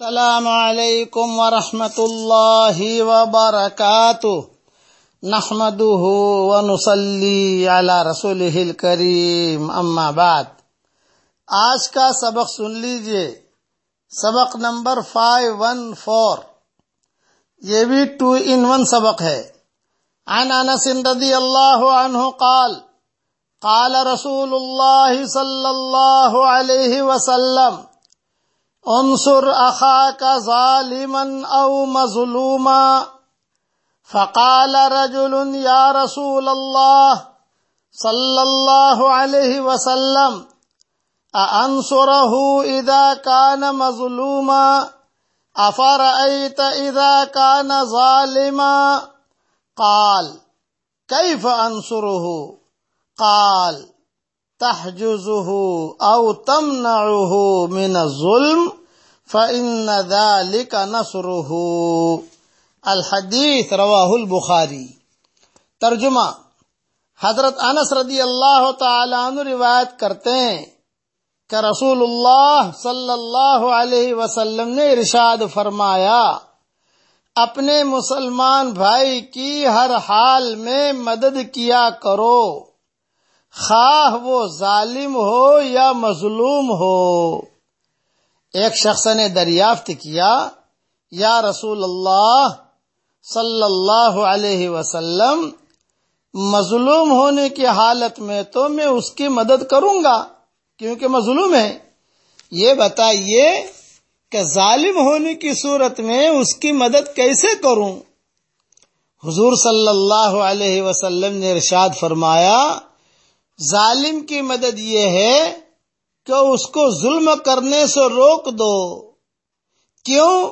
السلام علیکم ورحمۃ اللہ وبرکاتہ۔ نحمده ونصلي على رسوله الكريم اما بعد۔ آج کا سبق سن لیجیے۔ سبق نمبر 514 یہ بھی ٹو ان ون سبق ہے۔ عن انس رضی اللہ عنہ قال قال رسول اللہ صلی اللہ علیہ وسلم انصر اخاك ظالما او مظلوما فقال رجل يا رسول الله صلى الله عليه وسلم أأنصره إذا كان مظلوما؟ أفرأيت إذا كان ظالما؟ قال كيف أنصره قال تحجزه أو تمنعه من الظلم؟ فإن ذلك نصره۔ الحدیث رواہ البخاری۔ ترجمہ۔ حضرت انس رضی اللہ تعالی عنہ روایت کرتے ہیں کہ رسول اللہ صلی اللہ علیہ وسلم نے ارشاد فرمایا، اپنے مسلمان بھائی کی ہر حال میں مدد کیا کرو، خواہ وہ ظالم ہو یا مظلوم ہو۔ ایک شخص نے دریافت کیا، یا رسول اللہ صلی اللہ علیہ وسلم، مظلوم ہونے کی حالت میں تو میں اس کی مدد کروں گا، کیونکہ مظلوم ہے۔ یہ بتائیے کہ ظالم ہونے کی صورت میں اس کی مدد کیسے کروں؟ حضور صلی اللہ علیہ وسلم نے ارشاد فرمایا، ظالم کی مدد یہ ہے کہ اس کو ظلم کرنے سے روک دو۔ کیوں؟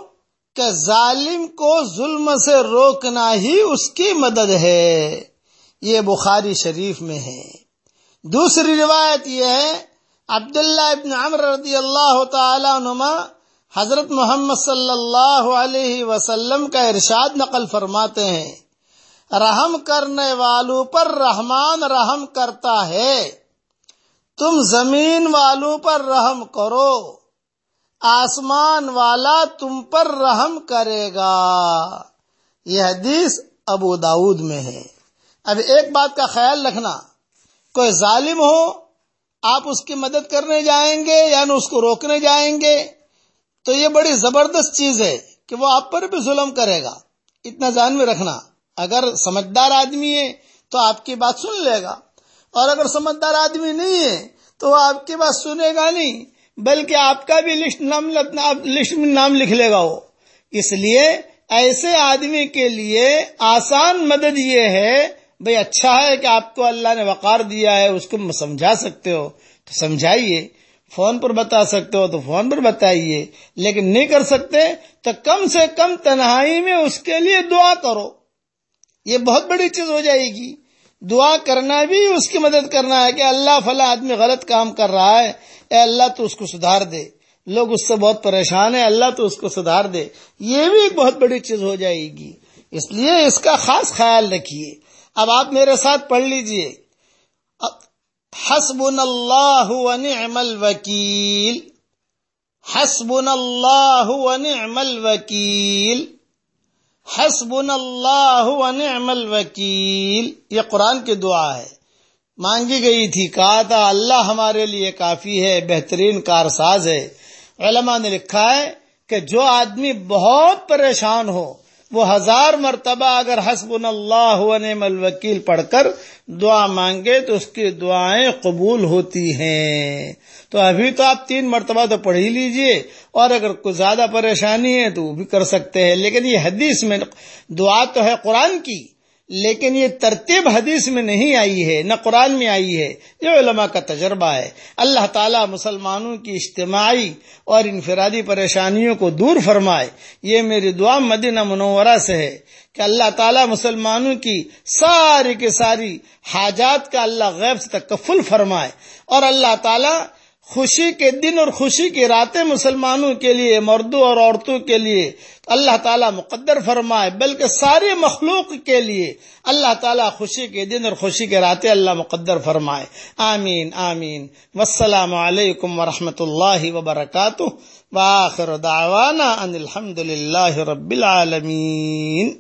کہ ظالم کو ظلم سے روکنا ہی اس کی مدد ہے۔ یہ بخاری شریف میں ہے۔ دوسری روایت یہ ہے، عبداللہ ابن عمر رضی اللہ تعالی عنما حضرت محمد صلی اللہ علیہ وسلم کا ارشاد نقل فرماتے ہیں۔ رحم کرنے والوں پر رحمان رحم کرتا ہے۔ تم زمین والوں پر رحم کرو، آسمان والا تم پر رحم کرے گا۔ یہ حدیث ابو داود میں ہے۔ اب ایک بات کا خیال رکھنا، کوئی ظالم ہو، آپ اس کی مدد کرنے جائیں گے یعنی اس کو روکنے جائیں گے، تو یہ بڑی زبردست چیز ہے کہ وہ آپ پر بھی ظلم کرے گا۔ اتنا ذہن میں رکھنا، اگر سمجھدار آدمی ہے تو آپ کی بات سن لے گا۔ اور اگر سمجھدار آدمی نہیں ہے، تو وہ آپ کی بات سنے گا نہیں، بلکہ آپ کا بھی لسٹ نام لسٹ میں نام لکھ لے گا وہ۔ اس لیے ایسے آدمی کے لیے آسان مدد یہ ہے، بھئی اچھا ہے کہ آپ کو اللہ نے وقار دیا ہے، اس کو سمجھا سکتے ہو۔ تو سمجھائیے، فون پر بتا سکتے ہو تو فون پر بتائیے، لیکن نہیں کر سکتے تو کم سے کم تنہائی میں اس کے لیے دعا کرو۔ یہ بہت بڑی چیز ہو جائے گی۔ دعا کرنا بھی اس کی مدد کرنا ہے کہ اللہ فلاں آدمی غلط کام کر رہا ہے، اے اللہ تو اس کو سدھار دے۔ لوگ اس سے بہت پریشان ہیں، اللہ تو اس کو سدھار دے۔ یہ بھی ایک بہت بڑی چیز ہو جائے گی۔ اس لیے اس کا خاص خیال رکھیے۔ اب آپ میرے ساتھ پڑھ لیجیے۔ حسب اللہ ونعم الوکیل۔ حسب اللہ ونعم الوکیل۔ حسب اللہ ونعم الوکیل۔ یہ قرآن کی دعا ہے۔ مانگی گئی تھی، کہا تھا، اللہ ہمارے لیے کافی ہے، بہترین کارساز ہے۔ علماء نے لکھا ہے کہ جو آدمی بہت پریشان ہو وہ ہزار مرتبہ اگر حسب اللہ نعم الوکیل پڑھ کر دعا مانگے تو اس کی دعائیں قبول ہوتی ہیں۔ تو ابھی تو آپ تین مرتبہ تو پڑھ ہی لیجیے اور اگر کوئی زیادہ پریشانی ہے تو وہ بھی کر سکتے ہیں۔ لیکن یہ حدیث میں دعا تو ہے قرآن کی۔ لیکن یہ ترتیب حدیث میں نہیں آئی ہے، نہ قرآن میں آئی ہے۔ یہ علماء کا تجربہ ہے۔ اللہ تعالیٰ مسلمانوں کی اجتماعی اور انفرادی پریشانیوں کو دور فرمائے۔ یہ میری دعا مدینہ منورہ سے ہے کہ اللہ تعالیٰ مسلمانوں کی ساری کی ساری حاجات کا اللہ غیب سے تکفل فرمائے۔ اور اللہ تعالیٰ خوشی کے دن اور خوشی کی راتیں مسلمانوں کے لیے، مردوں اور عورتوں کے لیے۔ اللہ تعالیٰ مقدر فرمائے، بلکہ ساری مخلوق کے لیے۔ اللہ تعالیٰ خوشی کے دن اور خوشی کے راتیں اللہ مقدر فرمائے۔ آمین آمین۔ والسلام علیکم ورحمۃ اللہ وبرکاتہ۔ وآخر دعوانا ان الحمد للہ رب العالمین۔